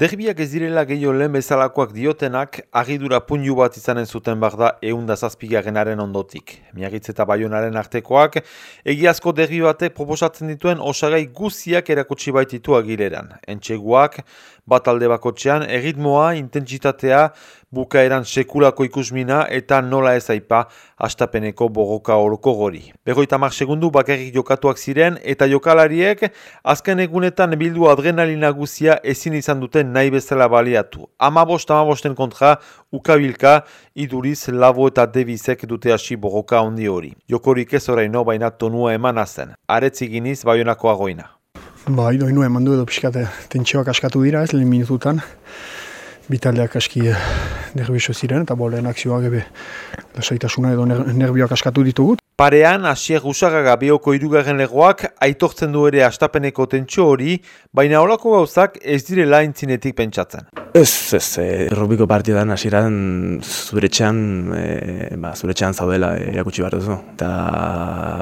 Derbiak ez direla gehiago lehen bezalakoak diotenak, agidura punju bat izanen zuten bak da eunda zazpigarenaren ondotik. Miagitz eta baionaren artekoak, egiazko derbi batek proposatzen dituen osagai guziak erakutsi baititu agileran. Entxeguak, bat alde bakotxean, erritmoa, intentsitatea, bukaeran sekulako ikusmina eta nola ez aipa astapeneko bogoka oroko gori. Begoita mar segundu bakarrik jokatuak ziren eta jokalariek azken egunetan bildu adrenalina guzia ezin izan duten nahi bezala baliatu. Amabost, amabosten kontra, ukabilka, iduriz, labo eta devizek dute hasi bogoka ondi hori. Jokorik ez oraino baina tonua eman azen. Aretzi giniz baionako agoina. Ba, ido inu eman du edo pixkate tentsioak askatu dira ez, lehen minututan. Bitaldeak aski eh, nervioso ziren, eta bolean akzioak ebe lasaitasuna edo nervioak askatu ditugut. Parean, asier usagaga behoko irugarren legoak aitortzen du ere astapeneko tentsio hori, baina holako gauzak ez direla intzinetik pentsatzen. Ez, ez, e, rubiko partidan hasieran zure txan, e, ba, zure txan zaudela erakutsi bat duzu. Eta,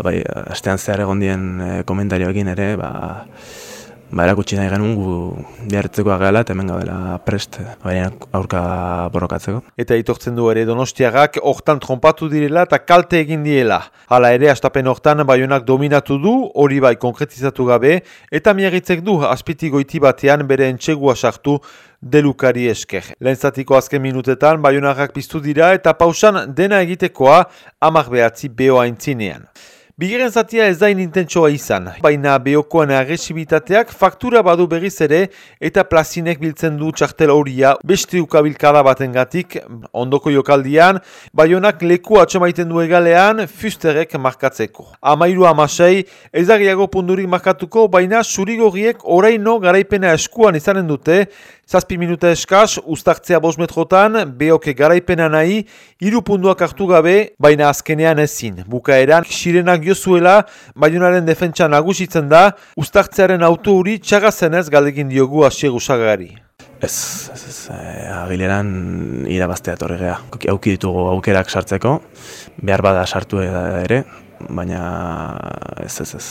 bai, astean zehar egon dien komentarioekin ere, ba, ba, erakutsi nahi genuen gu biharretzeko agela eta hemen gaudela prest baina aurka borrokatzeko. Eta itortzen du ere donostiagak hortan trompatu direla eta kalte egin diela. Hala ere, astapen hortan baionak dominatu du, hori bai konkretizatu gabe, eta miagitzek du azpiti goiti batean bere entxegua sartu delukari esker. Lehentzatiko azken minutetan baionarrak piztu dira eta pausan dena egitekoa amak behatzi behoa intzinean. Bigeren zatia ez dain intentsoa izan, baina behokoan agresibitateak faktura badu berriz ere eta plazinek biltzen du txartel horia beste ukabilkada baten gatik, ondoko jokaldian, baionak leku atxamaiten du egalean fusterek markatzeko. Amairu amasei, ezagiago pundurik markatuko, baina surigorriek oraino garaipena eskuan izanen dute, zazpi minuta eskaz, ustartzea bos metrotan, behoke garaipena nahi, iru punduak hartu gabe, baina azkenean ezin. Bukaeran, sirenak diozuela, baionaren defentsa nagusitzen da, ustartzearen auto hori txagazenez galdegin diogu asiegu sagari. Ez, ez, ez, eh, agileran irabaztea torregea. Auki ditugu aukerak sartzeko, behar bada sartu ere, baina ez, ez, ez,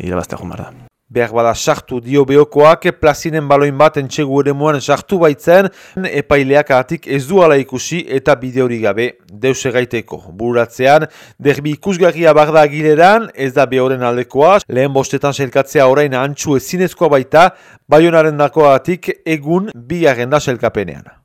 irabaztea jumar da behar bada sartu dio behokoak plazinen baloin bat entxegu ere moan sartu baitzen epaileak atik ez duala ikusi eta bide hori gabe deus egaiteko. Buratzean, derbi ikusgarria barda agileran ez da behoren aldekoa, lehen bostetan selkatzea orain antxu ezinezkoa baita, baionaren atik egun bi agenda selkapenean.